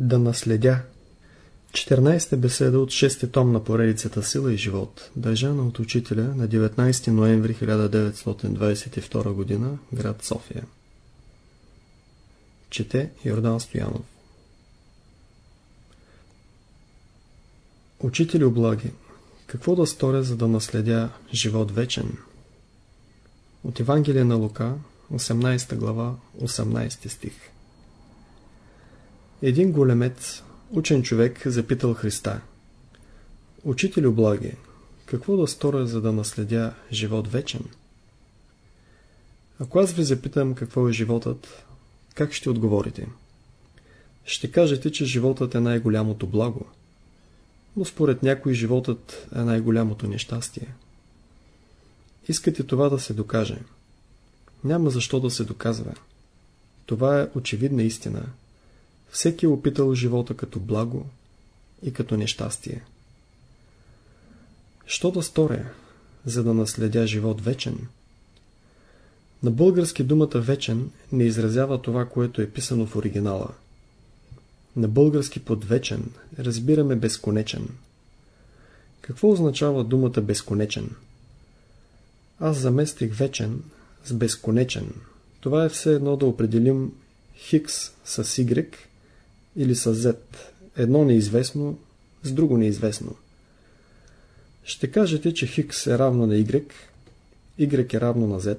Да наследя 14-та беседа от 6 том на поредицата Сила и живот, държана от учителя на 19 ноември 1922 г. град София. Чете Йордан Стоянов Учители облаги, какво да сторя, за да наследя живот вечен? От Евангелие на Лука, 18 глава, 18 стих Един големец, учен човек, запитал Христа. Учителю благи, какво да сторя, за да наследя живот вечен? Ако аз ви запитам какво е животът, как ще отговорите? Ще кажете, че животът е най-голямото благо. Но според някой животът е най-голямото нещастие. Искате това да се докаже. Няма защо да се доказва. Това е очевидна истина. Всеки е опитал живота като благо и като нещастие. Що да сторя, за да наследя живот вечен? На български думата вечен не изразява това, което е писано в оригинала. На български под вечен разбираме безконечен. Какво означава думата безконечен? Аз заместих вечен с безконечен. Това е все едно да определим хикс с y или с z. Едно неизвестно с друго неизвестно. Ще кажете, че хикс е равно на y, y е равно на z.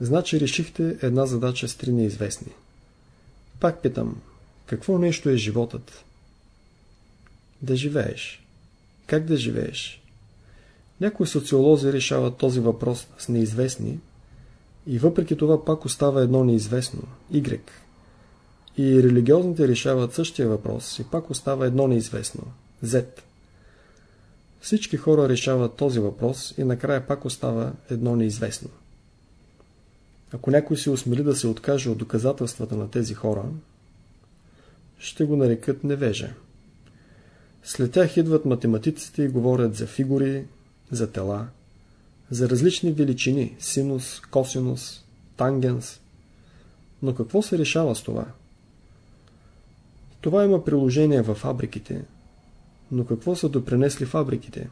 Значи решихте една задача с три неизвестни. Пак питам, какво нещо е животът? Да живееш. Как да живееш? Някои социолози решават този въпрос с неизвестни и въпреки това пак остава едно неизвестно – Y. И религиозните решават същия въпрос и пак остава едно неизвестно – Z. Всички хора решават този въпрос и накрая пак остава едно неизвестно. Ако някой се осмели да се откаже от доказателствата на тези хора, ще го нарекат невежа. След тях идват математиците и говорят за фигури, за тела, за различни величини, синус, косинус, тангенс. Но какво се решава с това? Това има приложение във фабриките, но какво са допринесли фабриките?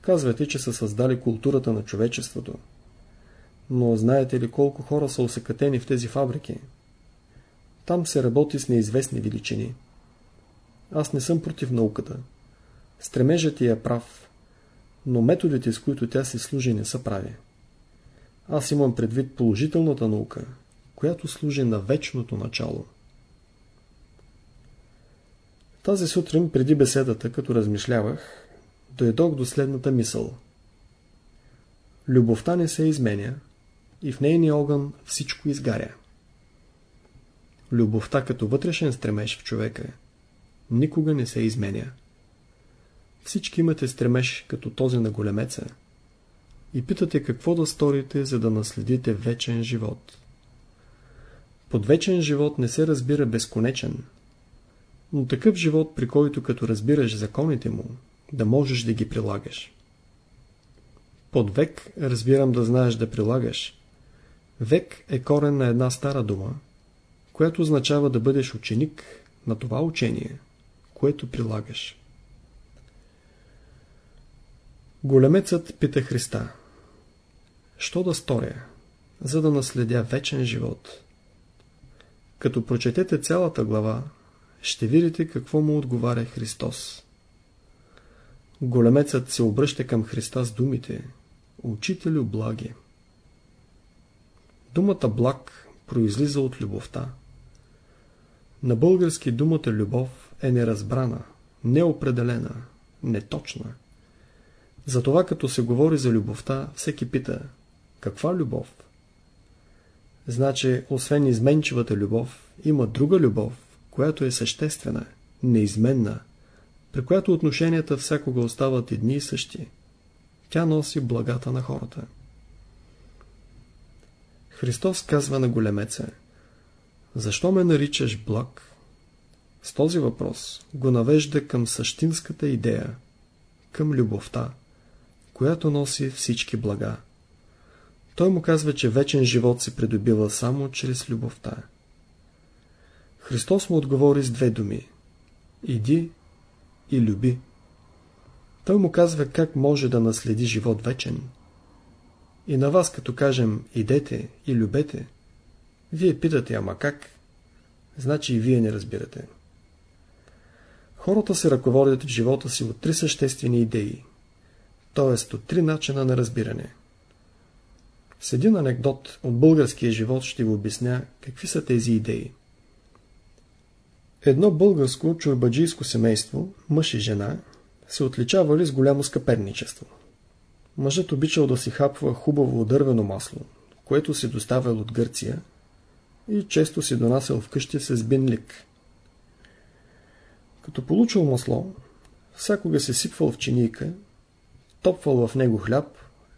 Казвате, че са създали културата на човечеството. Но знаете ли колко хора са усъкатени в тези фабрики? Там се работи с неизвестни величини. Аз не съм против науката. Стремежът ти е прав, но методите, с които тя се служи, не са прави. Аз имам предвид положителната наука, която служи на вечното начало. Тази сутрин, преди беседата, като размишлявах, дойдох до следната мисъл. Любовта не се изменя и в нейния огън всичко изгаря. Любовта като вътрешен стремеж в човека никога не се изменя. Всички имате стремеж като този на големеца и питате какво да сторите, за да наследите вечен живот. Под вечен живот не се разбира безконечен, но такъв живот, при който като разбираш законите му, да можеш да ги прилагаш. Под век разбирам да знаеш да прилагаш. Век е корен на една стара дума, която означава да бъдеш ученик на това учение, което прилагаш. Големецът пита Христа. Що да сторя, за да наследя вечен живот? Като прочетете цялата глава, ще видите какво му отговаря Христос. Големецът се обръща към Христа с думите Учителю благи. Думата благ произлиза от любовта. На български думата любов е неразбрана, неопределена, неточна. Затова като се говори за любовта, всеки пита, каква любов? Значи, освен изменчивата любов, има друга любов, която е съществена, неизменна, при която отношенията всякога остават едни и същи. Тя носи благата на хората. Христос казва на големеца, защо ме наричаш благ? С този въпрос го навежда към същинската идея, към любовта която носи всички блага. Той му казва, че вечен живот се придобива само чрез любовта. Христос му отговори с две думи. Иди и люби. Той му казва как може да наследи живот вечен. И на вас, като кажем идете и любете, вие питате, ама как? Значи и вие не разбирате. Хората се ръководят в живота си от три съществени идеи, т.е. от три начина на разбиране. С един анекдот от българския живот ще ви обясня какви са тези идеи. Едно българско чурбаджийско семейство, мъж и жена, се отличавали с голямо скъперничество. Мъжът обичал да си хапва хубаво дървено масло, което се доставял от Гърция и често си донасял вкъщи с бинлик. Като получил масло, всякога се сипвал в чинийка, топвал в него хляб,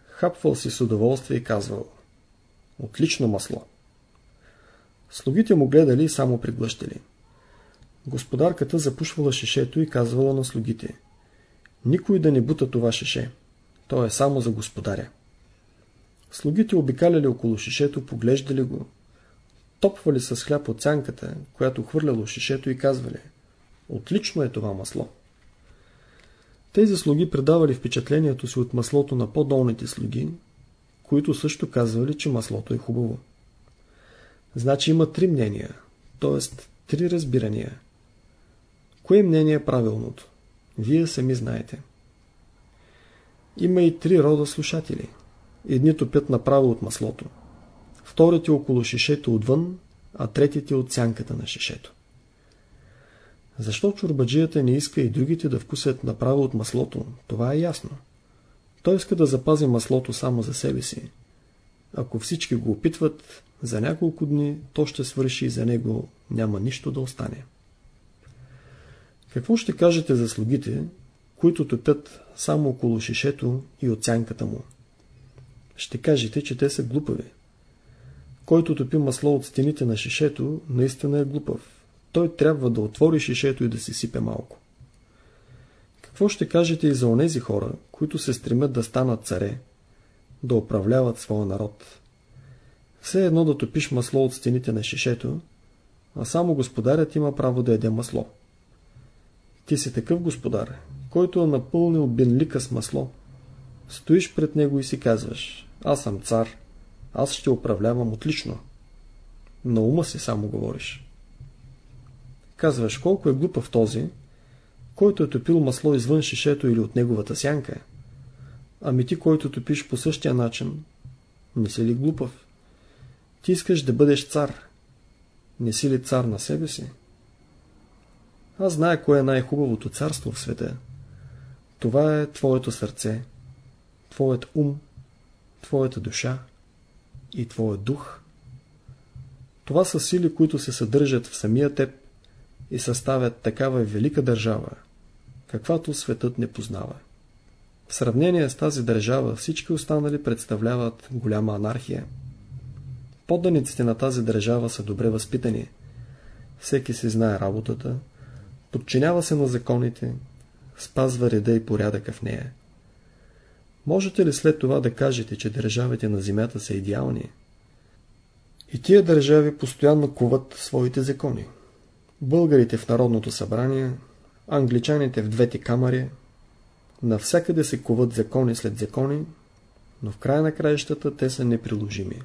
хапвал си с удоволствие и казвал Отлично масло. Слугите му гледали и само приглъщали. Господарката запушвала шишето и казвала на слугите Никой да не бута това шише. То е само за господаря. Слугите обикаляли около шишето, поглеждали го, топвали с хляб от цянката, която хвърляло шишето и казвали Отлично е това масло. Тези слуги предавали впечатлението си от маслото на по-долните слуги, които също казвали, че маслото е хубаво. Значи има три мнения, т.е. три разбирания. Кое мнение е правилното? Вие сами знаете. Има и три рода слушатели. Едни топят направо от маслото, вторите около шишето отвън, а третите от сянката на шишето. Защо чурбаджията не иска и другите да вкусят направо от маслото, това е ясно. Той иска да запази маслото само за себе си. Ако всички го опитват, за няколко дни то ще свърши и за него няма нищо да остане. Какво ще кажете за слугите, които топят само около шишето и оцянката му? Ще кажете, че те са глупави. Който топи масло от стените на шишето, наистина е глупав. Той трябва да отвори шишето и да си сипе малко. Какво ще кажете и за онези хора, които се стремят да станат царе, да управляват своя народ? Все едно да топиш масло от стените на шишето, а само господарят има право да еде масло. Ти си такъв господар, който е напълнил бенлика с масло. Стоиш пред него и си казваш, аз съм цар, аз ще управлявам отлично. На ума си само говориш. Казваш, колко е глупав този, който е топил масло извън шишето или от неговата сянка. Ами ти, който топиш по същия начин, не си ли глупав? Ти искаш да бъдеш цар. Не си ли цар на себе си? Аз знае кое е най-хубавото царство в света. Това е твоето сърце, твоят ум, твоята душа и твоят дух. Това са сили, които се съдържат в самия теб и съставят такава велика държава, каквато светът не познава. В сравнение с тази държава всички останали представляват голяма анархия. Подданиците на тази държава са добре възпитани. Всеки си знае работата, подчинява се на законите, спазва реда и порядъка в нея. Можете ли след това да кажете, че държавите на земята са идеални? И тия държави постоянно куват своите закони. Българите в Народното събрание, англичаните в двете камари, навсякъде се куват закони след закони, но в края на краищата те са неприложими.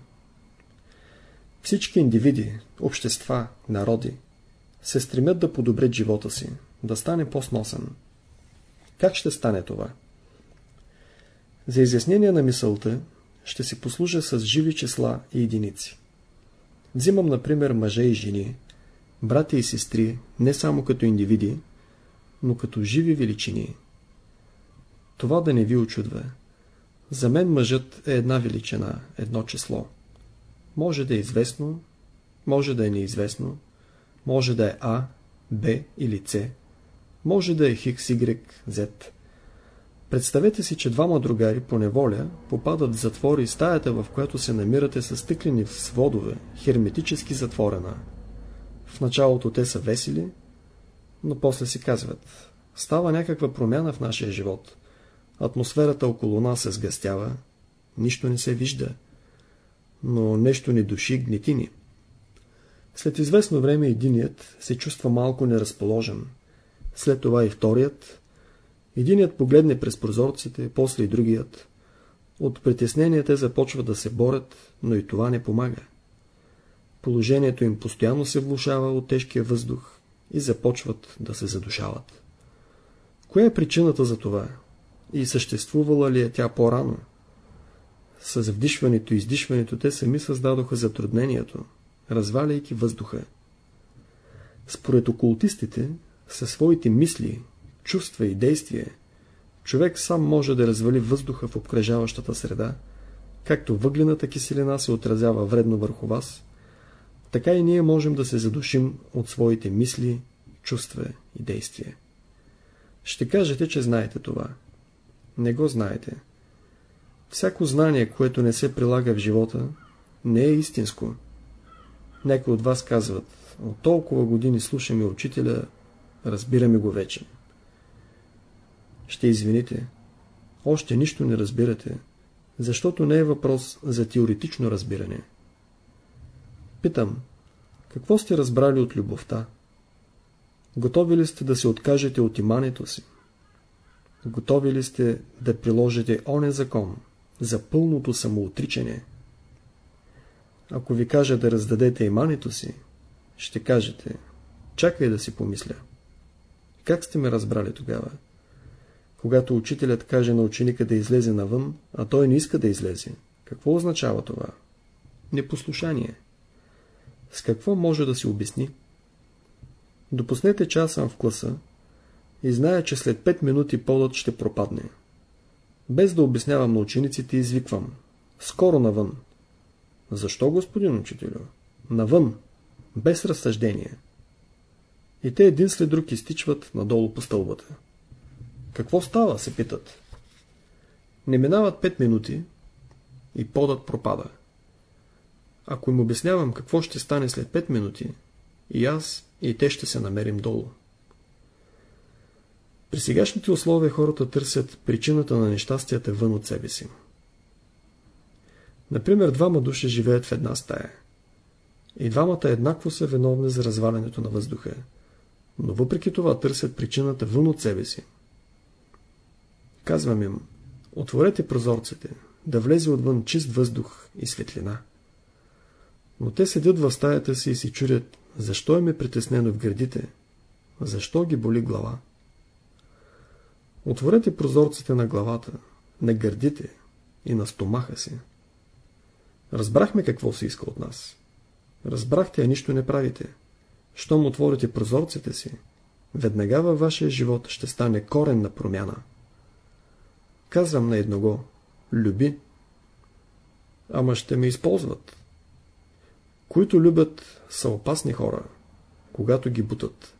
Всички индивиди, общества, народи се стремят да подобрят живота си, да стане по-сносен. Как ще стане това? За изяснение на мисълта ще си послужа с живи числа и единици. Взимам, например, мъже и жени, братя и сестри, не само като индивиди, но като живи величини. Това да не ви очудва. За мен мъжът е една величина, едно число. Може да е известно, може да е неизвестно, може да е А, Б или С, може да е Хикс, Y, Z. Представете си, че двама другари по неволя попадат в затвор и стаята, в която се намирате с стъклени сводове, херметически затворена. В началото те са весели, но после си казват. Става някаква промяна в нашия живот. Атмосферата около нас се сгъстява, нищо не се вижда, но нещо ни души гнетини. След известно време единият се чувства малко неразположен. След това и вторият. Единият погледне през прозорците, после и другият. От притеснения те започват да се борят, но и това не помага. Положението им постоянно се влушава от тежкия въздух и започват да се задушават. Коя е причината за това? И съществувала ли е тя по-рано? С вдишването и издишването те сами създадоха затруднението, разваляйки въздуха. Според окултистите, със своите мисли, чувства и действия, човек сам може да развали въздуха в обкръжаващата среда, както въглената киселина се отразява вредно върху вас, така и ние можем да се задушим от своите мисли, чувства и действия. Ще кажете, че знаете това. Не го знаете. Всяко знание, което не се прилага в живота, не е истинско. Някои от вас казват, от толкова години слушаме учителя, разбираме го вече. Ще извините, още нищо не разбирате, защото не е въпрос за теоретично разбиране. Питам, какво сте разбрали от любовта? Готови ли сте да се откажете от имането си? Готови ли сте да приложите оне закон за пълното самоотричане? Ако ви кажа да раздадете имането си, ще кажете, чакай да си помисля. Как сте ме разбрали тогава? Когато учителят каже на ученика да излезе навън, а той не иска да излезе, какво означава това? Непослушание. С какво може да се обясни? Допуснете, че аз съм в класа и зная, че след 5 минути подът ще пропадне. Без да обяснявам на учениците, извиквам. Скоро навън. Защо, господин учителю? Навън. Без разсъждение. И те един след друг изтичват надолу по стълбата. Какво става, се питат. Не минават 5 минути и подът пропада. Ако им обяснявам какво ще стане след 5 минути, и аз, и те ще се намерим долу. При сегашните условия хората търсят причината на нещастията вън от себе си. Например, двама души живеят в една стая. И двамата еднакво са виновни за развалянето на въздуха, но въпреки това търсят причината вън от себе си. Казвам им, отворете прозорците, да влезе отвън чист въздух и светлина. Но те седят в стаята си и си чудят, защо им е притеснено в гърдите, защо ги боли глава. Отворете прозорците на главата, на гърдите и на стомаха си. Разбрахме какво се иска от нас. Разбрахте, а нищо не правите. Щом отворите прозорците си, веднага във вашия живот ще стане коренна промяна. Казвам на едного, люби. Ама ще ме използват. Които любят, са опасни хора, когато ги бутат.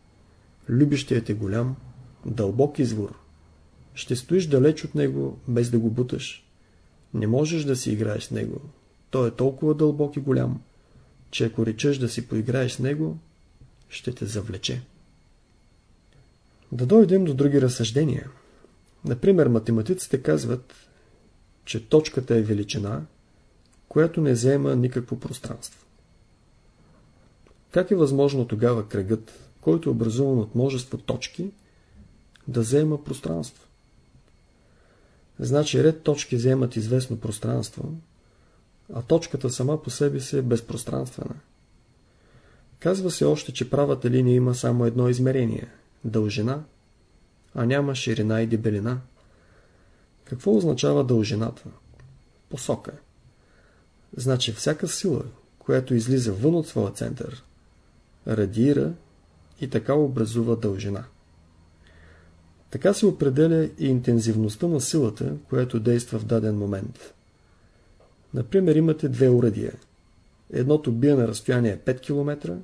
Любещият е голям, дълбок извор. Ще стоиш далеч от него, без да го буташ. Не можеш да си играеш с него. Той е толкова дълбок и голям, че ако речеш да си поиграеш с него, ще те завлече. Да дойдем до други разсъждения. Например, математиците казват, че точката е величина, която не заема никакво пространство. Как е възможно тогава кръгът, който е образуван от множество точки, да заема пространство? Значи ред точки вземат известно пространство, а точката сама по себе си е безпространствена. Казва се още, че правата линия има само едно измерение – дължина, а няма ширина и дебелина. Какво означава дължината? Посока. Значи всяка сила, която излиза вън от своя център, радиира и така образува дължина. Така се определя и интензивността на силата, която действа в даден момент. Например, имате две урадия. Едното бие на разстояние 5 км,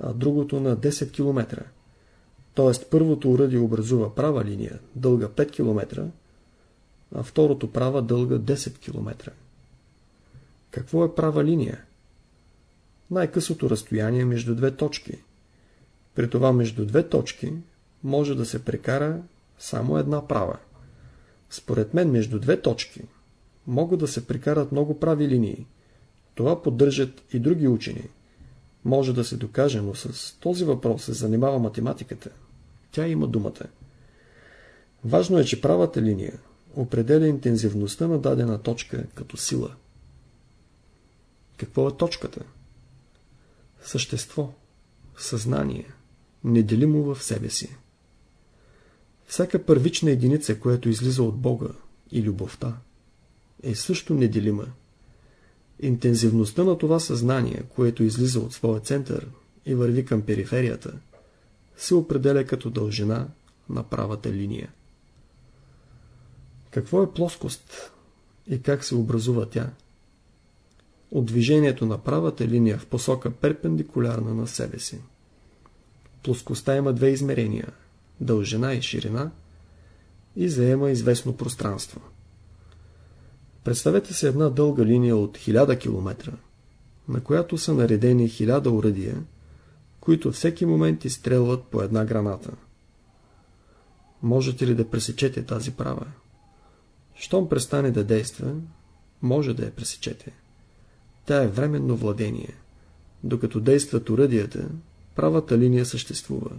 а другото на 10 км. Тоест първото урадие образува права линия, дълга 5 км, а второто права дълга 10 км. Какво е права линия? най-късото разстояние между две точки. При това между две точки може да се прекара само една права. Според мен между две точки могат да се прекарат много прави линии. Това поддържат и други учени. може да се докаже, но с този въпрос се занимава математиката. Тя има думата. Важно е, че правата линия определя интензивността на дадена точка като сила. Какво е точката? Същество, съзнание, неделимо в себе си. Всяка първична единица, която излиза от Бога и любовта, е също неделима. Интензивността на това съзнание, което излиза от своя център и върви към периферията, се определя като дължина на правата линия. Какво е плоскост и как се образува тя? От движението на правата линия в посока перпендикулярна на себе си. Плоскостта има две измерения – дължина и ширина и заема известно пространство. Представете се една дълга линия от 1000 км, на която са наредени 1000 урадия, които всеки момент изстрелват по една граната. Можете ли да пресечете тази права? Щом престане да действа, може да я пресечете. Тя е временно владение. Докато действат уръдията, правата линия съществува.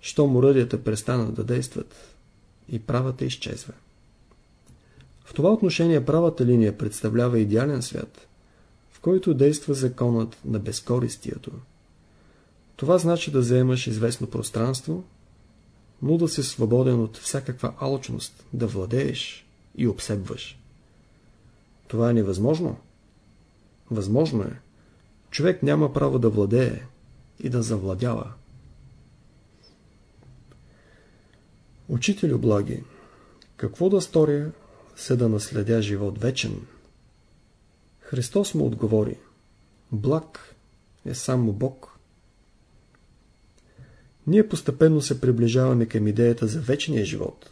Щом уръдията престанат да действат, и правата изчезва. В това отношение правата линия представлява идеален свят, в който действа законът на безкористието. Това значи да заемаш известно пространство, но да си свободен от всякаква алчност, да владееш и обсебваш. Това е невъзможно. Възможно е. Човек няма право да владее и да завладява. Учителю благи, какво да сторя, се да наследя живот вечен? Христос му отговори, благ е само Бог. Ние постепенно се приближаваме към идеята за вечния живот.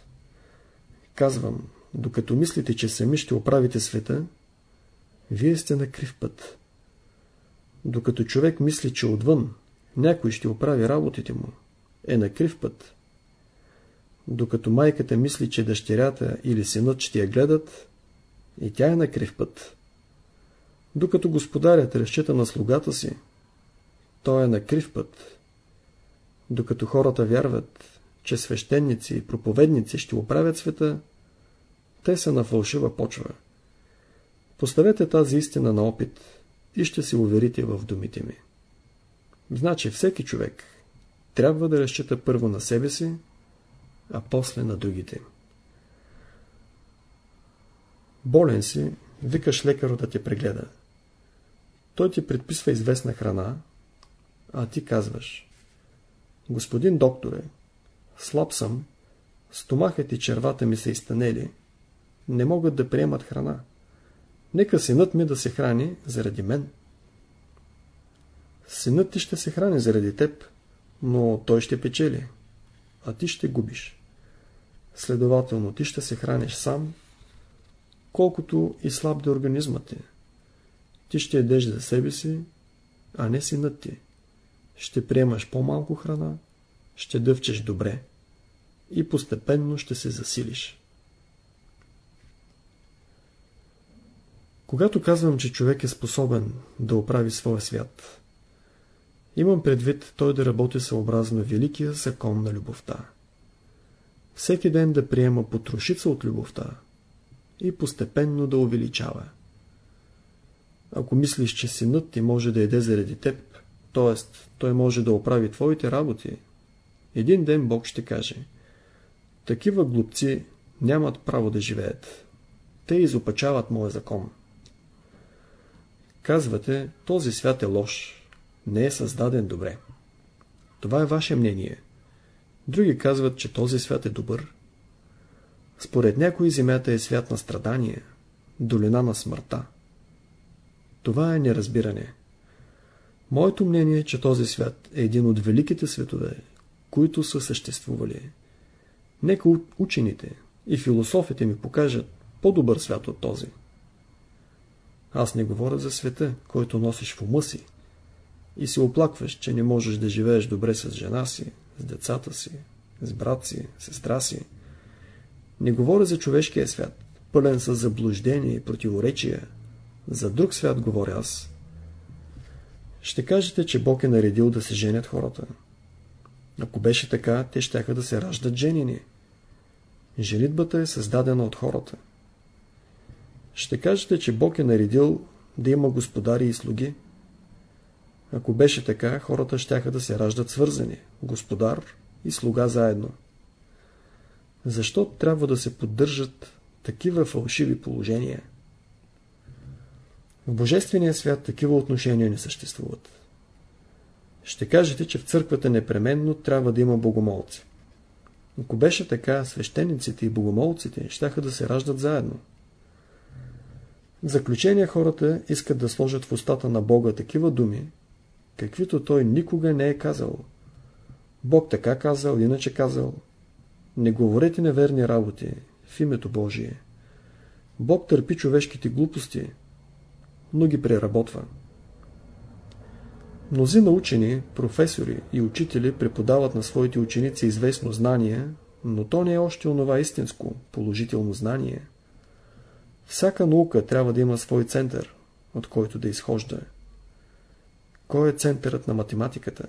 Казвам, докато мислите, че сами ще оправите света, вие сте на крив път. Докато човек мисли, че отвън някой ще оправи работите му, е на крив път. Докато майката мисли, че дъщерята или синът ще я гледат, и тя е на крив път. Докато господарят разчита на слугата си, той е на крив път. Докато хората вярват, че свещеници и проповедници ще оправят света, те са на фалшива почва. Поставете тази истина на опит и ще се уверите в думите ми. Значи всеки човек трябва да разчита първо на себе си, а после на другите. Болен си, викаш лекаро да те прегледа. Той ти предписва известна храна, а ти казваш Господин докторе, слаб съм, стомахът и червата ми са изтънели, не могат да приемат храна. Нека синът ми да се храни заради мен. Синът ти ще се храни заради теб, но той ще печели, а ти ще губиш. Следователно, ти ще се храниш сам, колкото и слаб да е организмът ти. Ти ще едеш за себе си, а не синът ти. Ще приемаш по-малко храна, ще дъвчеш добре и постепенно ще се засилиш. Когато казвам, че човек е способен да оправи своя свят, имам предвид той да работи съобразно великия закон на любовта. Всеки ден да приема потрошица от любовта и постепенно да увеличава. Ако мислиш, че синът ти може да еде заради теб, т.е. той може да оправи твоите работи, един ден Бог ще каже Такива глупци нямат право да живеят. Те изопачават моя закон. Казвате, този свят е лош, не е създаден добре. Това е ваше мнение. Други казват, че този свят е добър. Според някои земята е свят на страдания, долина на смъртта. Това е неразбиране. Моето мнение е, че този свят е един от великите светове, които са съществували. Нека учените и философите ми покажат по-добър свят от този. Аз не говоря за света, който носиш в ума си и се оплакваш, че не можеш да живееш добре с жена си, с децата си, с брат си, сестра си. Не говоря за човешкия свят, пълен с заблуждение и противоречия. За друг свят говоря аз. Ще кажете, че Бог е наредил да се женят хората. Ако беше така, те щяха да се раждат женини. Женитбата е създадена от хората. Ще кажете, че Бог е наредил да има господари и слуги. Ако беше така, хората щяха да се раждат свързани, господар и слуга заедно. Защо трябва да се поддържат такива фалшиви положения? В Божествения свят такива отношения не съществуват. Ще кажете, че в църквата непременно трябва да има богомолци. Ако беше така, свещениците и богомолците щяха да се раждат заедно. В заключение хората искат да сложат в устата на Бога такива думи, каквито той никога не е казал. Бог така казал, иначе казал. Не говорете неверни работи в името Божие. Бог търпи човешките глупости, но ги преработва. Мнози научени, професори и учители преподават на своите ученици известно знание, но то не е още онова истинско, положително знание. Всяка наука трябва да има свой център, от който да изхожда. Кой е центърът на математиката?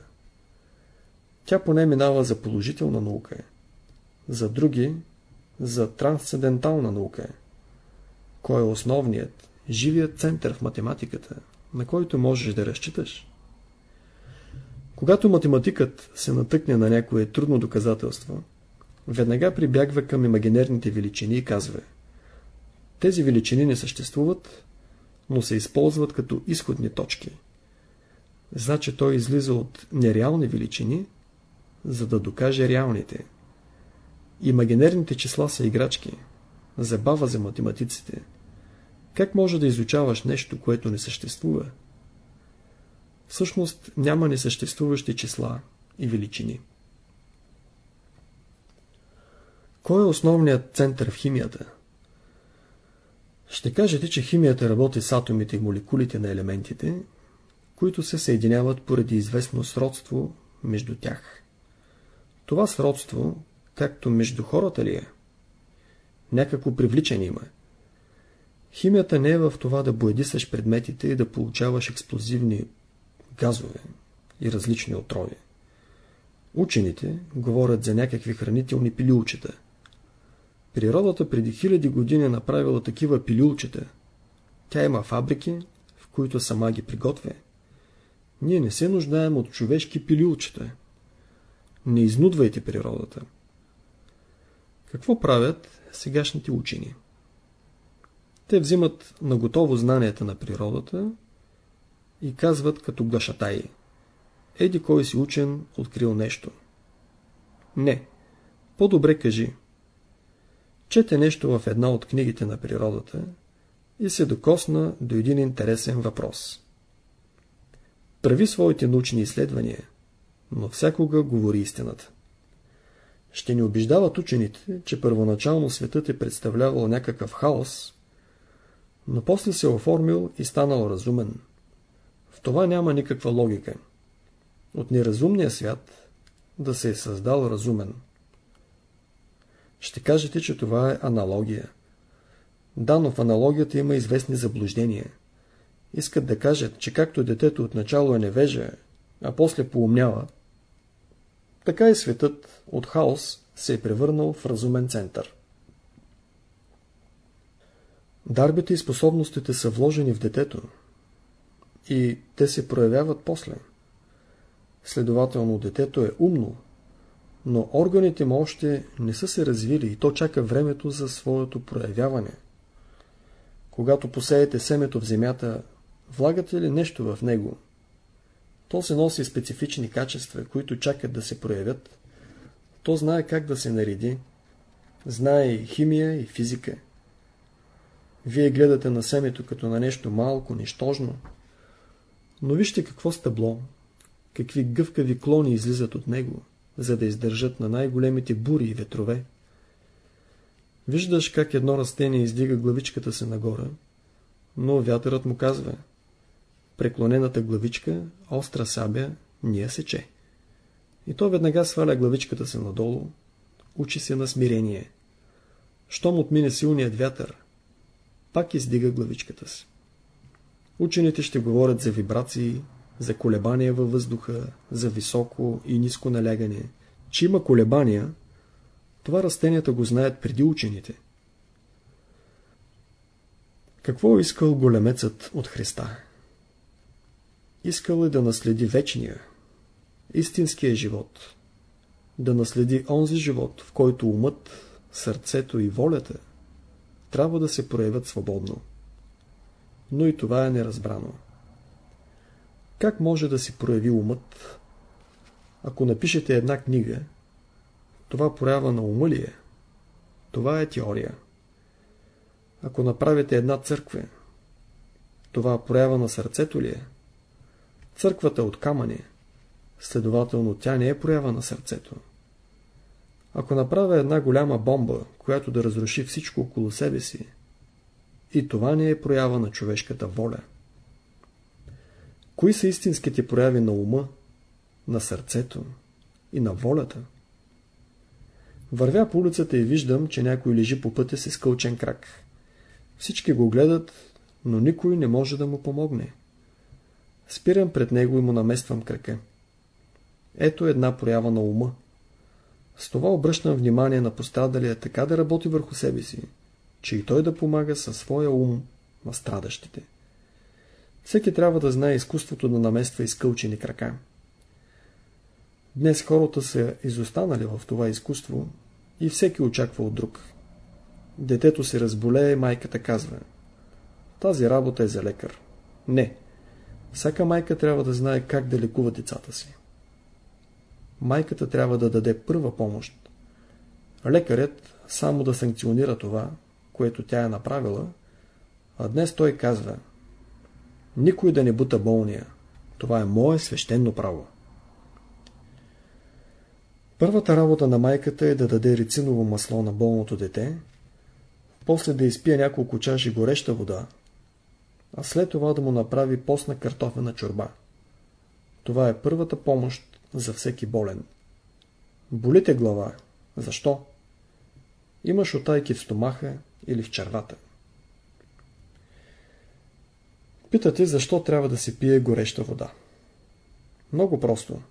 Тя поне минава за положителна наука. За други, за трансцендентална наука. Кой е основният, живият център в математиката, на който можеш да разчиташ? Когато математикът се натъкне на някое трудно доказателство, веднага прибягва към имагинерните величини и казва Тези величини не съществуват, но се използват като изходни точки. Значи той излиза от нереални величини, за да докаже реалните. Имагинерните числа са играчки, забава за математиците. Как може да изучаваш нещо, което не съществува? Всъщност няма несъществуващи числа и величини. Кой е основният център в химията? Ще кажете, че химията работи с атомите и молекулите на елементите, които се съединяват поради известно сродство между тях. Това сродство, както между хората ли е? Някакво привличане има. Химията не е в това да боядисаш предметите и да получаваш експлозивни газове и различни отрови. Учените говорят за някакви хранителни пилюлчета. Природата преди хиляди години е направила такива пилюлчета. Тя има фабрики, в които сама ги приготвя. Ние не се нуждаем от човешки пилюлчета. Не изнудвайте природата. Какво правят сегашните учени? Те взимат наготово знанията на природата и казват като гашатаи. Еди кой си учен открил нещо. Не. По-добре кажи. Чете нещо в една от книгите на природата и се докосна до един интересен въпрос. Прави своите научни изследвания, но всякога говори истината. Ще ни убеждават учените, че първоначално светът е представлявал някакъв хаос, но после се е оформил и станал разумен това няма никаква логика. От неразумния свят да се е създал разумен. Ще кажете, че това е аналогия. Да, но в аналогията има известни заблуждения. Искат да кажат, че както детето отначало е невежа, а после поумнява, така и светът от хаос се е превърнал в разумен център. Дарбите и способностите са вложени в детето, и те се проявяват после. Следователно, детето е умно, но органите му още не са се развили и то чака времето за своето проявяване. Когато посеете семето в земята, влагате ли нещо в него? То се носи специфични качества, които чакат да се проявят. То знае как да се нареди. Знае и химия, и физика. Вие гледате на семето като на нещо малко, нищожно, но вижте какво стъбло, какви гъвкави клони излизат от него, за да издържат на най-големите бури и ветрове. Виждаш как едно растение издига главичката се нагоре, но вятърът му казва преклонената главичка, остра сабя, ние сече. И то веднага сваля главичката се надолу, учи се на смирение. Щом отмине силният вятър, пак издига главичката си. Учените ще говорят за вибрации, за колебания във въздуха, за високо и ниско налягане, че има колебания, това растенията го знаят преди учените. Какво е искал големецът от Христа? Искал е да наследи вечния, истинския живот, да наследи онзи живот, в който умът, сърцето и волята трябва да се проявят свободно. Но и това е неразбрано. Как може да си прояви умът? Ако напишете една книга, това проява на ума ли е? Това е теория. Ако направите една църква, това проява на сърцето ли е? Църквата от камъни, следователно тя не е проява на сърцето. Ако направя една голяма бомба, която да разруши всичко около себе си, и това не е проява на човешката воля. Кои са истинските прояви на ума, на сърцето и на волята? Вървя по улицата и виждам, че някой лежи по пътя си с кълчен крак. Всички го гледат, но никой не може да му помогне. Спирам пред него и му намествам крака. Ето една проява на ума. С това обръщам внимание на пострадалия така да работи върху себе си, че и той да помага със своя ум на страдащите. Всеки трябва да знае изкуството да намества изкълчени крака. Днес хората са изостанали в това изкуство и всеки очаква от друг. Детето се разболее, майката казва. Тази работа е за лекар. Не. Всяка майка трябва да знае как да лекува децата си. Майката трябва да даде първа помощ. Лекарят само да санкционира това, което тя е направила, а днес той казва Никой да не бута болния. Това е мое свещено право. Първата работа на майката е да даде рециново масло на болното дете, после да изпие няколко чаши гореща вода, а след това да му направи постна картофена чорба. Това е първата помощ за всеки болен. Болите глава. Защо? Имаш отайки в стомаха или в червата. Питате защо трябва да се пие гореща вода. Много просто.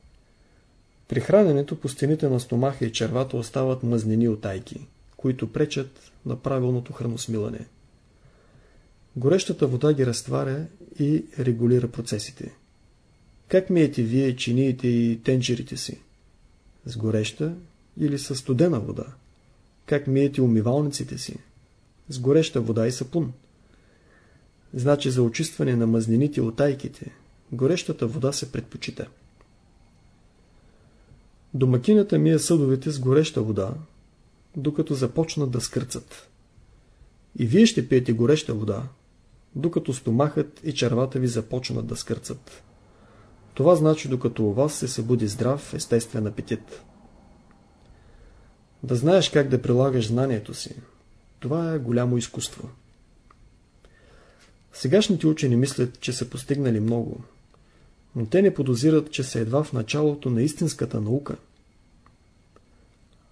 При храненето по стените на стомаха и червата остават мъзнини отайки, които пречат на правилното храносмилане. Горещата вода ги разтваря и регулира процесите. Как миете вие чиниите и тенджерите си? С гореща или с студена вода? Как миете умивалниците си? С гореща вода и сапун. Значи за очистване на мазнините от тайките, горещата вода се предпочита. Домакинята мие съдовете с гореща вода, докато започнат да скърцат. И вие ще пиете гореща вода, докато стомахът и червата ви започнат да скърцат. Това значи докато у вас се събуди здрав, естествен апетит. Да знаеш как да прилагаш знанието си, това е голямо изкуство. Сегашните учени мислят, че са постигнали много, но те не подозират, че са едва в началото на истинската наука.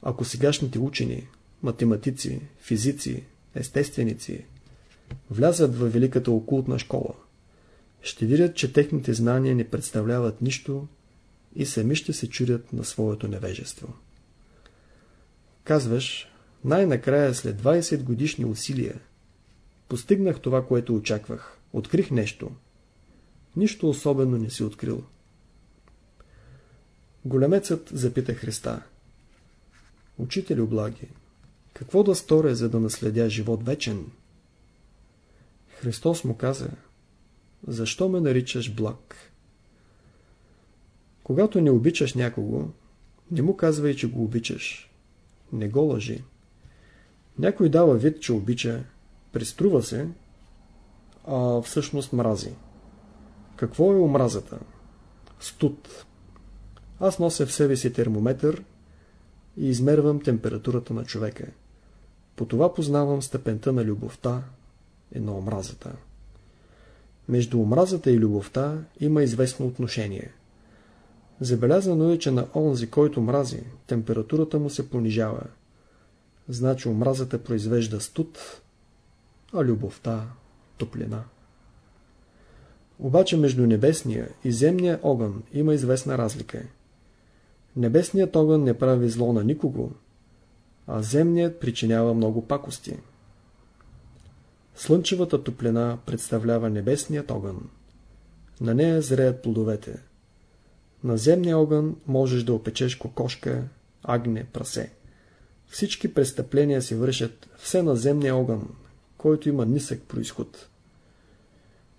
Ако сегашните учени, математици, физици, естественици, влязат в великата окултна школа, ще видят, че техните знания не представляват нищо и сами ще се чудят на своето невежество. Казваш, най-накрая след 20 годишни усилия постигнах това, което очаквах. Открих нещо. Нищо особено не си открил. Големецът запита Христа. Учителю благи, какво да сторя, за да наследя живот вечен? Христос му каза, защо ме наричаш благ? Когато не обичаш някого, не му казвай, че го обичаш. Не го лъжи. Някой дава вид, че обича, преструва се, а всъщност мрази. Какво е омразата? Студ. Аз нося в себе си термометър и измервам температурата на човека. По това познавам степента на любовта и на омразата. Между омразата и любовта има известно отношение. Забелязано е, че на онзи, който мрази, температурата му се понижава. Значи омразата произвежда студ, а любовта – топлина. Обаче между небесния и земния огън има известна разлика. Небесният огън не прави зло на никого, а земният причинява много пакости. Слънчевата топлина представлява небесният огън. На нея зреят плодовете. На земния огън можеш да опечеш кокошка, агне, прасе. Всички престъпления се вършат все на земния огън, който има нисък происход.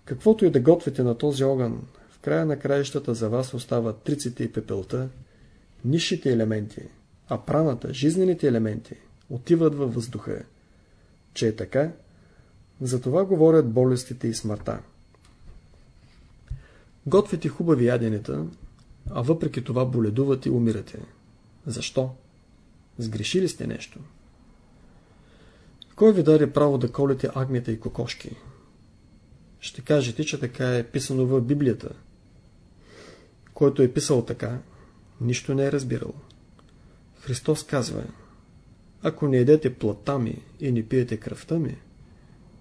Каквото и да готвите на този огън, в края на краищата за вас остават триците и пепелта, нишите елементи, а праната, жизнените елементи отиват във въздуха. Че е така, за това говорят болестите и смъртта. Готвите хубави яденета, а въпреки това боледувате и умирате. Защо? Сгрешили сте нещо. Кой ви даде право да колите агнета и кокошки? Ще кажете, че така е писано в Библията. Който е писал така, нищо не е разбирал. Христос казва, ако не едете плътта ми и не пиете кръвта ми,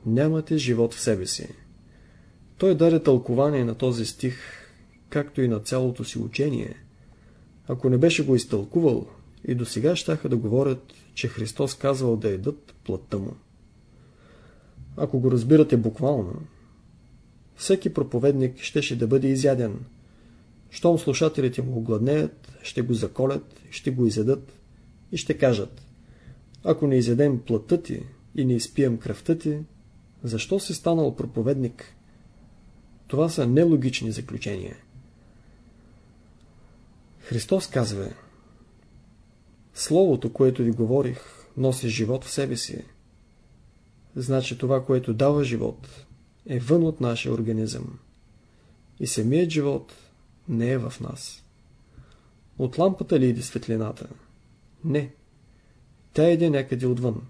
нямате живот в себе си. Той даде тълкование на този стих, както и на цялото си учение. Ако не беше го изтълкувал, и до сега щяха да говорят, че Христос казвал да едат плътта му. Ако го разбирате буквално, всеки проповедник щеше да бъде изяден. Щом слушателите му огладнеят, ще го заколят, ще го изядат и ще кажат Ако не изядем плътта ти и не изпием кръвта ти, защо си станал проповедник? Това са нелогични заключения. Христос казва Словото, което ви говорих, носи живот в себе си. Значи това, което дава живот, е вън от нашия организъм. И самият живот не е в нас. От лампата ли иде светлината? Не. Тя иде някъде отвън.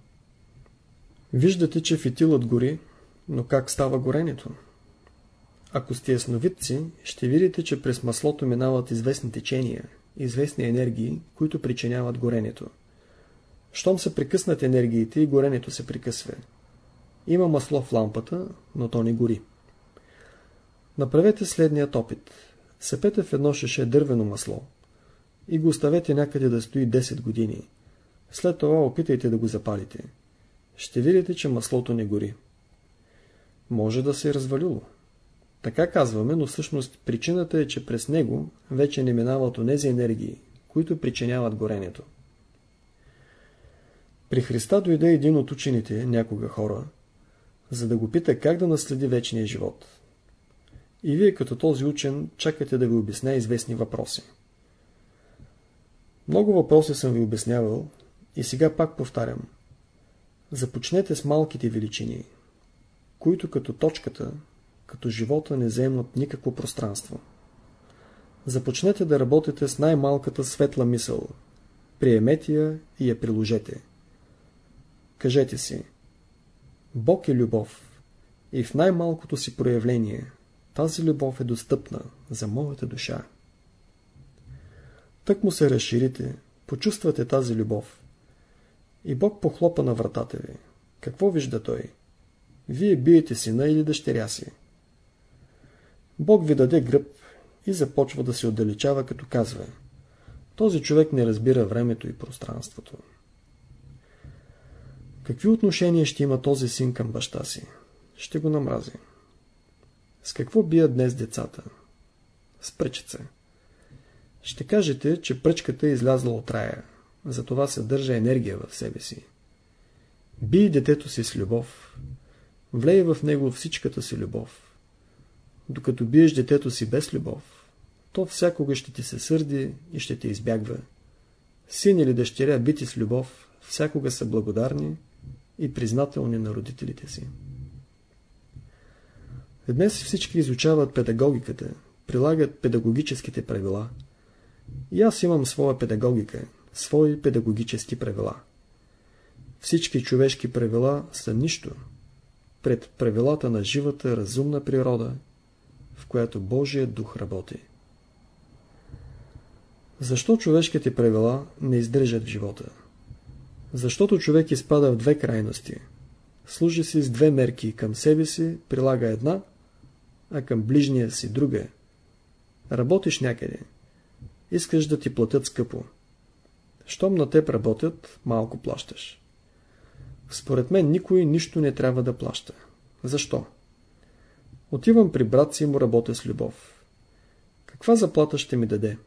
Виждате, че фитилът гори, но как става горенето? Ако сте ясновидци, ще видите, че през маслото минават известни течения, известни енергии, които причиняват горенето. Щом се прекъснат енергиите и горенето се прекъсва. Има масло в лампата, но то не гори. Направете следният опит. Сепете в едно шеше дървено масло и го оставете някъде да стои 10 години. След това опитайте да го запалите. Ще видите, че маслото не гори. Може да се е развалило. Така казваме, но всъщност причината е, че през него вече не минават онези енергии, които причиняват горенето. При Христа дойде един от учените, някога хора, за да го пита как да наследи вечния живот. И вие като този учен чакате да ви обясня известни въпроси. Много въпроси съм ви обяснявал и сега пак повтарям. Започнете с малките величини, които като точката като живота не заемат никакво пространство. Започнете да работите с най-малката светла мисъл. Приемете я и я приложете. Кажете си Бог е любов и в най-малкото си проявление тази любов е достъпна за моята душа. Тък му се разширите, почувствате тази любов. И Бог похлопа на вратата ви. Какво вижда той? Вие биете сина или дъщеря си. Бог ви даде гръб и започва да се отдалечава, като казва Този човек не разбира времето и пространството. Какви отношения ще има този син към баща си? Ще го намрази. С какво бият днес децата? С пръчица. Ще кажете, че пръчката е излязла от рая, затова съдържа енергия в себе си. Бий детето си с любов. Влей в него всичката си любов. Докато биеш детето си без любов, то всякога ще ти се сърди и ще те избягва. Син или дъщеря бити с любов, всякога са благодарни и признателни на родителите си. Днес всички изучават педагогиката, прилагат педагогическите правила. И аз имам своя педагогика, свои педагогически правила. Всички човешки правила са нищо пред правилата на живата разумна природа в която Божия дух работи. Защо човешките правила не издържат в живота? Защото човек изпада в две крайности. Служи си с две мерки към себе си, прилага една, а към ближния си друга. Работиш някъде. Искаш да ти платят скъпо. Щом на теб работят, малко плащаш. Според мен никой нищо не трябва да плаща. Защо? Отивам при брат си и му работя с любов. Каква заплата ще ми даде?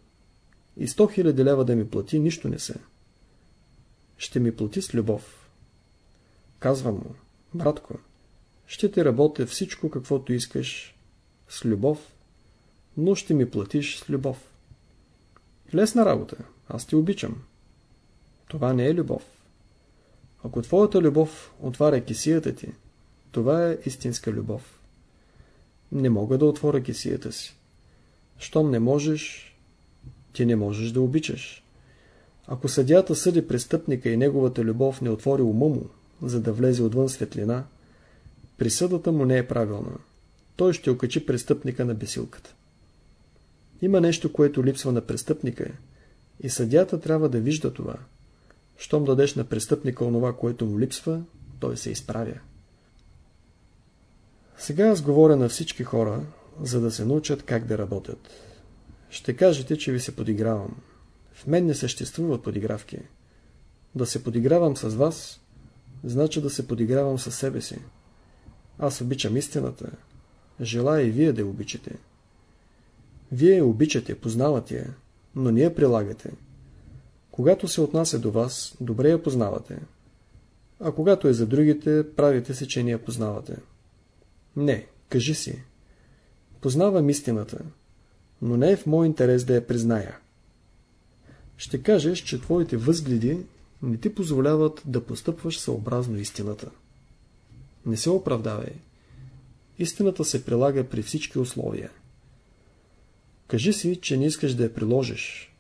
И 100 000 лева да ми плати, нищо не се. Ще ми плати с любов. Казвам му, братко, ще ти работя всичко каквото искаш с любов, но ще ми платиш с любов. Лесна работа, аз ти обичам. Това не е любов. Ако твоята любов отваря кисията ти, това е истинска любов. Не мога да отворя кисията си. Щом не можеш, ти не можеш да обичаш. Ако съдята съди престъпника и неговата любов не отвори ума му, за да влезе отвън светлина, присъдата му не е правилна. Той ще окачи престъпника на бесилката. Има нещо, което липсва на престъпника и съдята трябва да вижда това. Щом дадеш на престъпника онова, което му липсва, той се изправя. Сега аз говоря на всички хора, за да се научат как да работят. Ще кажете, че ви се подигравам. В мен не съществуват подигравки. Да се подигравам с вас, значи да се подигравам със себе си. Аз обичам истината. Желая и вие да обичате. Вие обичате, познавате я, но не я прилагате. Когато се отнася до вас, добре я познавате. А когато е за другите, правите се, че не я познавате. Не, кажи си. Познавам истината, но не е в мой интерес да я призная. Ще кажеш, че твоите възгледи не ти позволяват да постъпваш съобразно истината. Не се оправдавай. Истината се прилага при всички условия. Кажи си, че не искаш да я приложиш,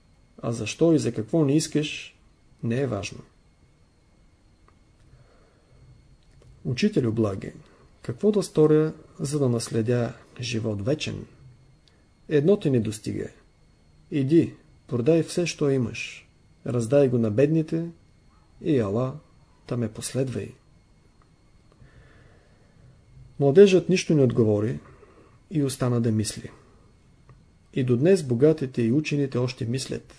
а защо и за какво не искаш, не е важно. Учителю благи, какво да сторя, за да наследя живот вечен? Едно ти не достига. Иди, продай все, що имаш. Раздай го на бедните и ала, да ме последвай. Младежът нищо не отговори и остана да мисли. И до днес богатите и учените още мислят.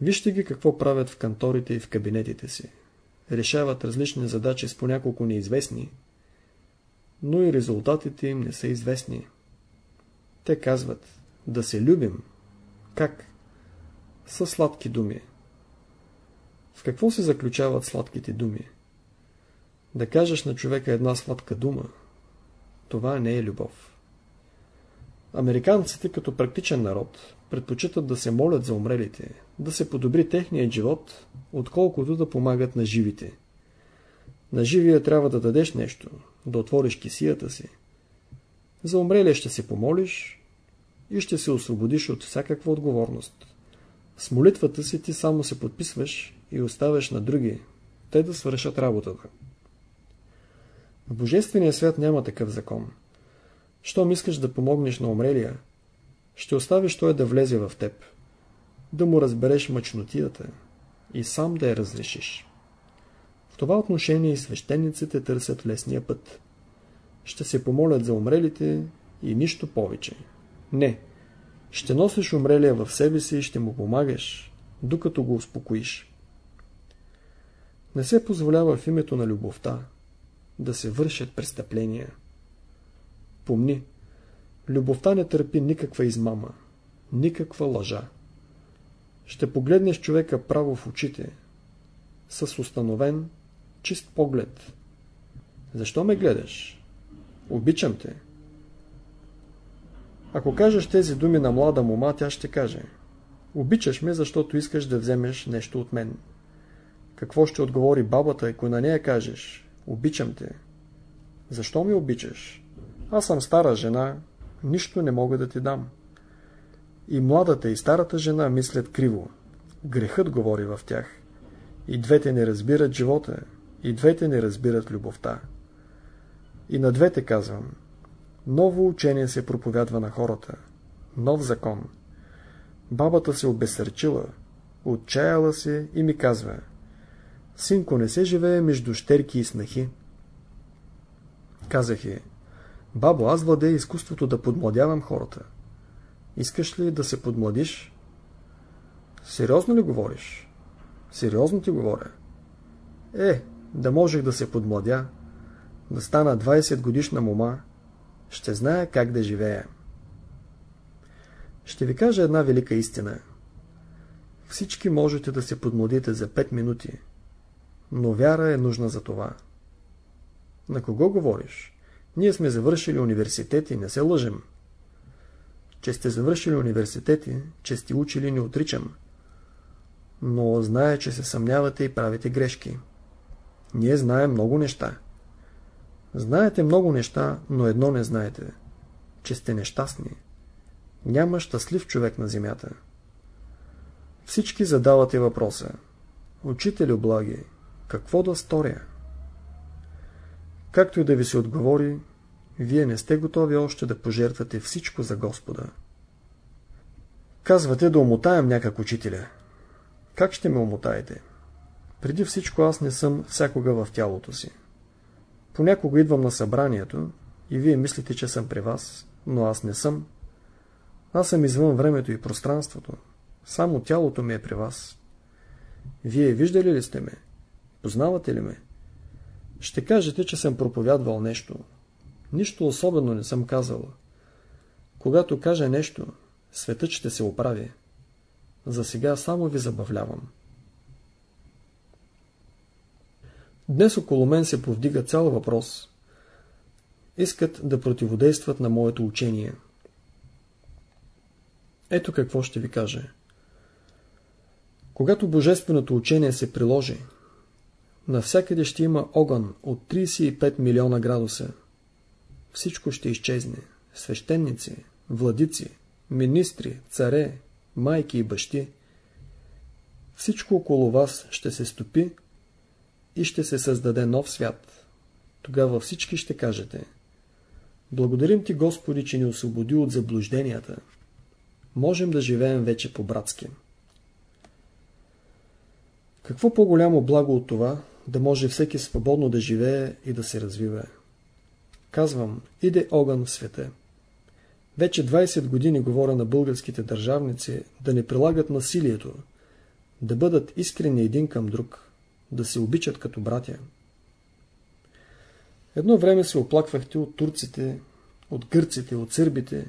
Вижте ги какво правят в канторите и в кабинетите си. Решават различни задачи с по няколко неизвестни, но и резултатите им не са известни. Те казват да се любим. Как? Със сладки думи. В какво се заключават сладките думи? Да кажеш на човека една сладка дума, това не е любов. Американците като практичен народ предпочитат да се молят за умрелите, да се подобри техният живот, отколкото да помагат на живите. На живия трябва да дадеш нещо, да отвориш кисията си. За умрелия ще се помолиш и ще се освободиш от всякаква отговорност. С молитвата си ти само се подписваш и оставяш на други, те да свършат работата. В Божествения свят няма такъв закон. Щом искаш да помогнеш на умрелия, ще оставиш той да влезе в теб, да му разбереш мъчнотията и сам да я разрешиш. В това отношение и свещениците търсят лесния път. Ще се помолят за умрелите и нищо повече. Не. Ще носиш умрелия в себе си и ще му помагаш, докато го успокоиш. Не се позволява в името на любовта да се вършат престъпления. Помни, любовта не търпи никаква измама, никаква лъжа. Ще погледнеш човека право в очите, с установен, чист поглед. Защо ме гледаш? Обичам те. Ако кажеш тези думи на млада мома, тя ще каже Обичаш ме, защото искаш да вземеш нещо от мен. Какво ще отговори бабата, ако на нея кажеш Обичам те. Защо ми обичаш? Аз съм стара жена, нищо не мога да ти дам. И младата и старата жена мислят криво. Грехът говори в тях. И двете не разбират живота, и двете не разбират любовта. И на двете казвам. Ново учение се проповядва на хората. Нов закон. Бабата се обесърчила, отчаяла се и ми казва – Синко не се живее между щерки и снахи. Казах е, Бабо, аз владея изкуството да подмладявам хората. Искаш ли да се подмладиш? Сериозно ли говориш? Сериозно ти говоря. Е, да можех да се подмладя, да стана 20 годишна мома, ще зная как да живея. Ще ви кажа една велика истина. Всички можете да се подмладите за 5 минути, но вяра е нужна за това. На кого говориш? Ние сме завършили университети, не се лъжем. Че сте завършили университети, че сте учили, не отричам. Но знае, че се съмнявате и правите грешки. Ние знаем много неща. Знаете много неща, но едно не знаете. Че сте нещастни. Няма щастлив човек на земята. Всички задавате въпроса. Учителю благи, какво да сторя? Както и да ви се отговори, вие не сте готови още да пожертвате всичко за Господа. Казвате да омотаем някак учителя. Как ще ме омотаете? Преди всичко аз не съм всякога в тялото си. Понякога идвам на събранието и вие мислите, че съм при вас, но аз не съм. Аз съм извън времето и пространството. Само тялото ми е при вас. Вие виждали ли сте ме? Познавате ли ме? Ще кажете, че съм проповядвал нещо. Нищо особено не съм казал. Когато кажа нещо, светът ще се оправи. За сега само ви забавлявам. Днес около мен се повдига цял въпрос. Искат да противодействат на моето учение. Ето какво ще ви кажа. Когато божественото учение се приложи, навсякъде ще има огън от 35 милиона градуса. Всичко ще изчезне. Свещеници, владици, министри, царе, майки и бащи. Всичко около вас ще се стопи и ще се създаде нов свят. Тогава всички ще кажете Благодарим ти, Господи, че ни освободи от заблужденията. Можем да живеем вече по-братски. Какво по-голямо благо от това, да може всеки свободно да живее и да се развива? Казвам, иде огън в света. Вече 20 години говоря на българските държавници да не прилагат насилието, да бъдат искрени един към друг, да се обичат като братя. Едно време се оплаквахте от турците, от гърците, от сърбите.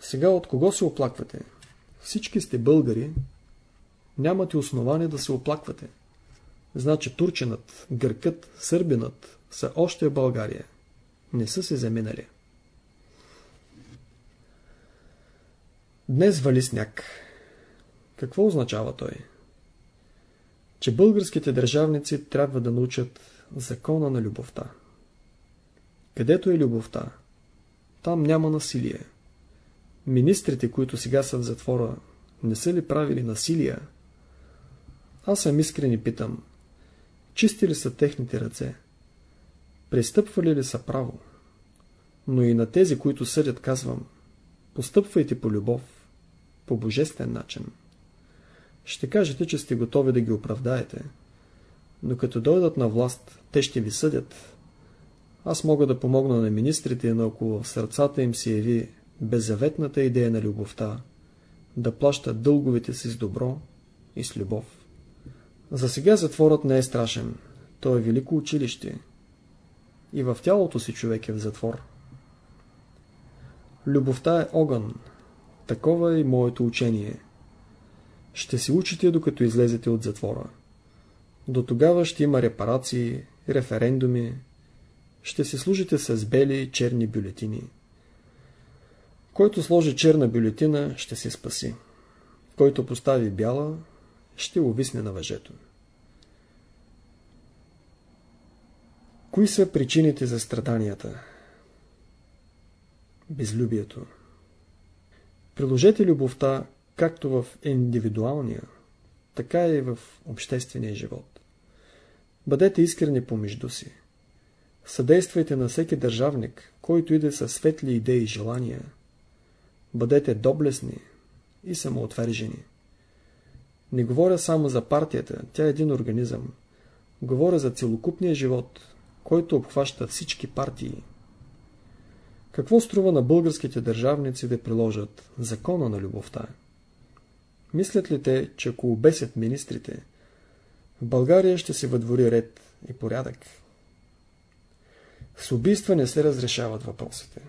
Сега от кого се оплаквате? Всички сте българи, нямате основание да се оплаквате. Значи турчинът, гъркът, сърбинът са още в България. Не са се заминали. Днес вали сняг. Какво означава той? Че българските държавници трябва да научат закона на любовта. Където е любовта, там няма насилие. Министрите, които сега са в затвора, не са ли правили насилие? Аз съм искрен и питам. Чисти ли са техните ръце? Престъпвали ли са право? Но и на тези, които съдят, казвам. Постъпвайте по любов, по божествен начин. Ще кажете, че сте готови да ги оправдаете. Но като дойдат на власт, те ще ви съдят. Аз мога да помогна на министрите, но ако в сърцата им се яви беззаветната идея на любовта, да плащат дълговете си с добро и с любов. За сега затворът не е страшен. То е велико училище. И в тялото си човек е в затвор. Любовта е огън. Такова е моето учение. Ще се учите, докато излезете от затвора. До тогава ще има репарации, референдуми, ще се служите с бели и черни бюлетини. Който сложи черна бюлетина, ще се спаси. Който постави бяла, ще увисне на въжето. Кои са причините за страданията? Безлюбието. Приложете любовта както в индивидуалния, така и в обществения живот. Бъдете искрени помежду си. Съдействайте на всеки държавник, който иде със светли идеи и желания. Бъдете доблесни и самоотвержени. Не говоря само за партията, тя е един организъм. Говоря за целокупния живот, който обхваща всички партии. Какво струва на българските държавници да приложат закона на любовта? Мислят ли те, че ако обесят министрите, в България ще се въдвори ред и порядък? С убийства не се разрешават въпросите.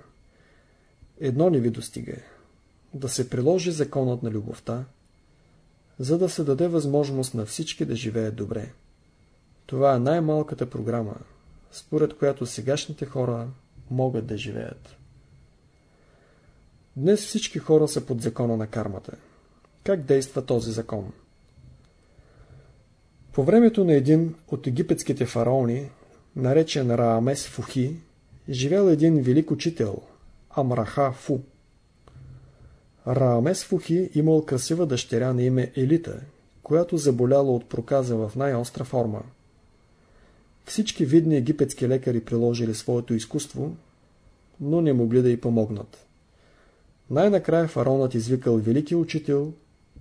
Едно не ви достига – да се приложи законът на любовта, за да се даде възможност на всички да живеят добре. Това е най-малката програма, според която сегашните хора могат да живеят. Днес всички хора са под закона на кармата. Как действа този закон? По времето на един от египетските фараони, наречен Раамес Фухи, живел един велик учител, Амраха Фу. Раамес Фухи имал красива дъщеря на име Елита, която заболяла от проказа в най-остра форма. Всички видни египетски лекари приложили своето изкуство, но не могли да й помогнат. Най-накрая фараонът извикал великия учител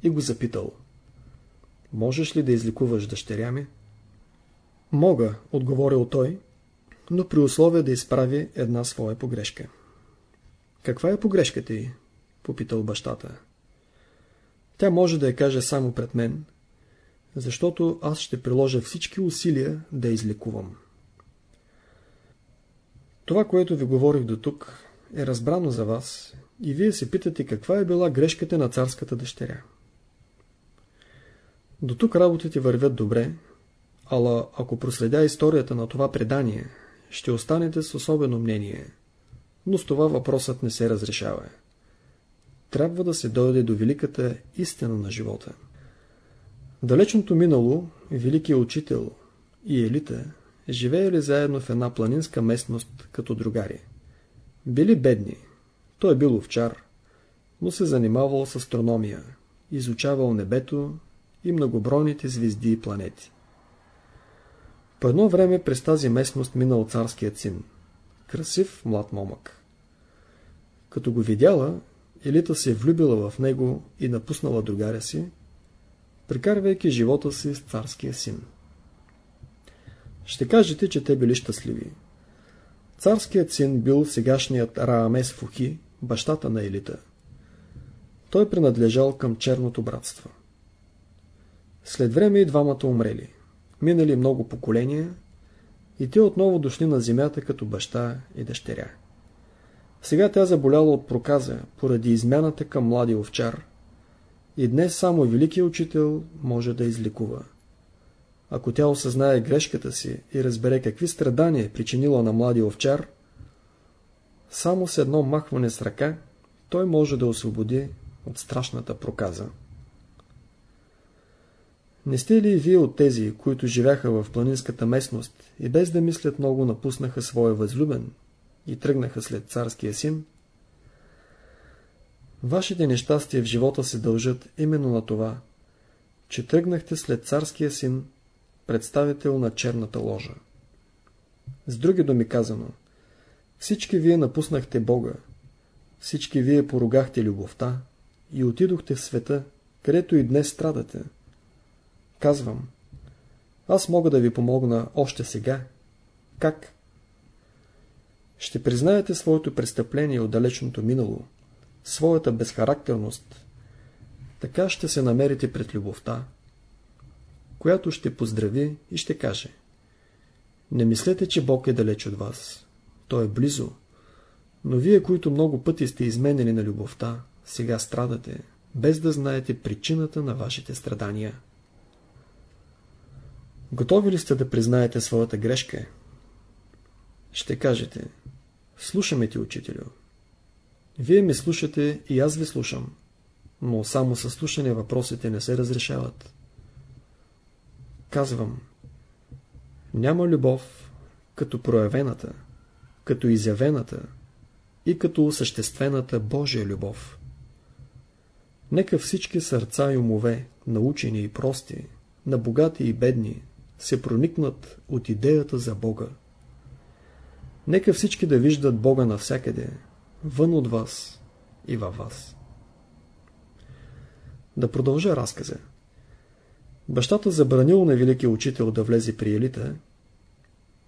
и го запитал. Можеш ли да изликуваш дъщеря ми? Мога, отговорил той, но при условие да изправи една своя погрешка. Каква е погрешката й? Попитал бащата. Тя може да я каже само пред мен, защото аз ще приложа всички усилия да излекувам. Това, което ви говорих до тук, е разбрано за вас и вие се питате каква е била грешката на царската дъщеря. До тук работите вървят добре, ала ако проследя историята на това предание, ще останете с особено мнение, но с това въпросът не се разрешава. Трябва да се дойде до великата истина на живота. Далечното минало, великият учител и елита живеели заедно в една планинска местност като другари. Били бедни. Той е бил овчар, но се занимавал с астрономия, изучавал небето и многобройните звезди и планети. По едно време през тази местност минал царският син. Красив млад момък. Като го видяла, Елита се е влюбила в него и напуснала другаря си, прикарвайки живота си с царския син. Ще кажете, че те били щастливи. Царският син бил сегашният Раамес Фухи, бащата на Елита. Той принадлежал към черното братство. След време и двамата умрели. Минали много поколения и те отново дошли на земята като баща и дъщеря. Сега тя заболяла от проказа, поради измяната към млади овчар. И днес само великият учител може да излекува. Ако тя осъзнае грешката си и разбере какви страдания е причинила на млади овчар, само с едно махване с ръка той може да освободи от страшната проказа. Не сте ли вие от тези, които живяха в планинската местност и без да мислят много напуснаха своя възлюбен и тръгнаха след царския син? Вашите нещастия в живота се дължат именно на това, че тръгнахте след царския син, представител на черната ложа. С други думи казано, всички вие напуснахте Бога, всички вие поругахте любовта и отидохте в света, където и днес страдате. Казвам, аз мога да ви помогна още сега. Как? Ще признаете своето престъпление от далечното минало, своята безхарактерност. Така ще се намерите пред любовта, която ще поздрави и ще каже Не мислете, че Бог е далеч от вас. Той е близо. Но вие, които много пъти сте изменени на любовта, сега страдате, без да знаете причината на вашите страдания. Готови ли сте да признаете своята грешка? Ще кажете, слушаме ти, учителю. Вие ме слушате и аз ви слушам, но само със слушане въпросите не се разрешават. Казвам, няма любов като проявената, като изявената и като осъществената Божия любов. Нека всички сърца и умове, научени и прости, на богати и бедни, се проникнат от идеята за Бога. Нека всички да виждат Бога навсякъде, вън от вас и във вас. Да продължа разказа. Бащата забранил на великия учител да влезе при елита,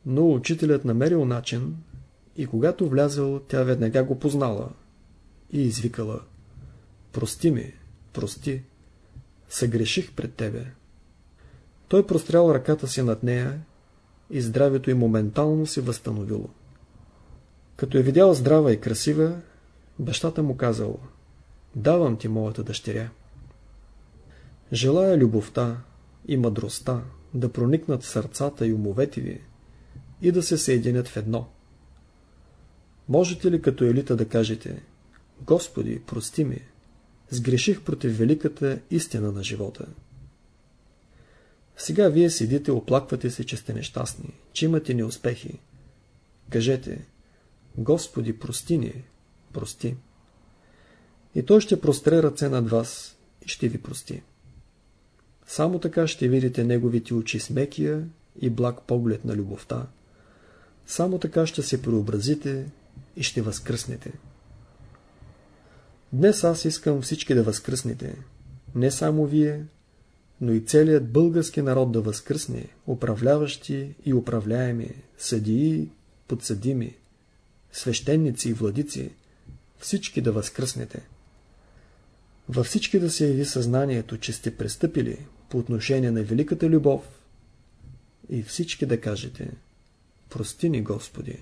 но учителят намерил начин И когато влязъл, тя веднага го познала и извикала Прости ми, прости, съгреших пред тебе. Той прострял ръката си над нея и здравето й моментално се възстановило. Като е видял здрава и красива, бащата му казал Давам ти моята дъщеря. Желая любовта и мъдростта да проникнат в сърцата и умовете ви и да се съединят в едно. Можете ли като елита да кажете Господи, прости ми, сгреших против великата истина на живота. Сега вие седите, оплаквате се, че сте нещастни, че имате неуспехи. Кажете, Господи, прости ни, прости. И Той ще простре ръце над вас и ще ви прости. Само така ще видите Неговите очи с мекия и благ поглед на любовта. Само така ще се преобразите и ще възкръснете. Днес аз искам всички да възкръснете. Не само вие, но и целият български народ да възкръсне, управляващи и управляеми, съдии, подсъдими, свещеници и владици, всички да възкръснете. Във всички да се яви съзнанието, че сте престъпили по отношение на великата любов и всички да кажете Прости ни, Господи!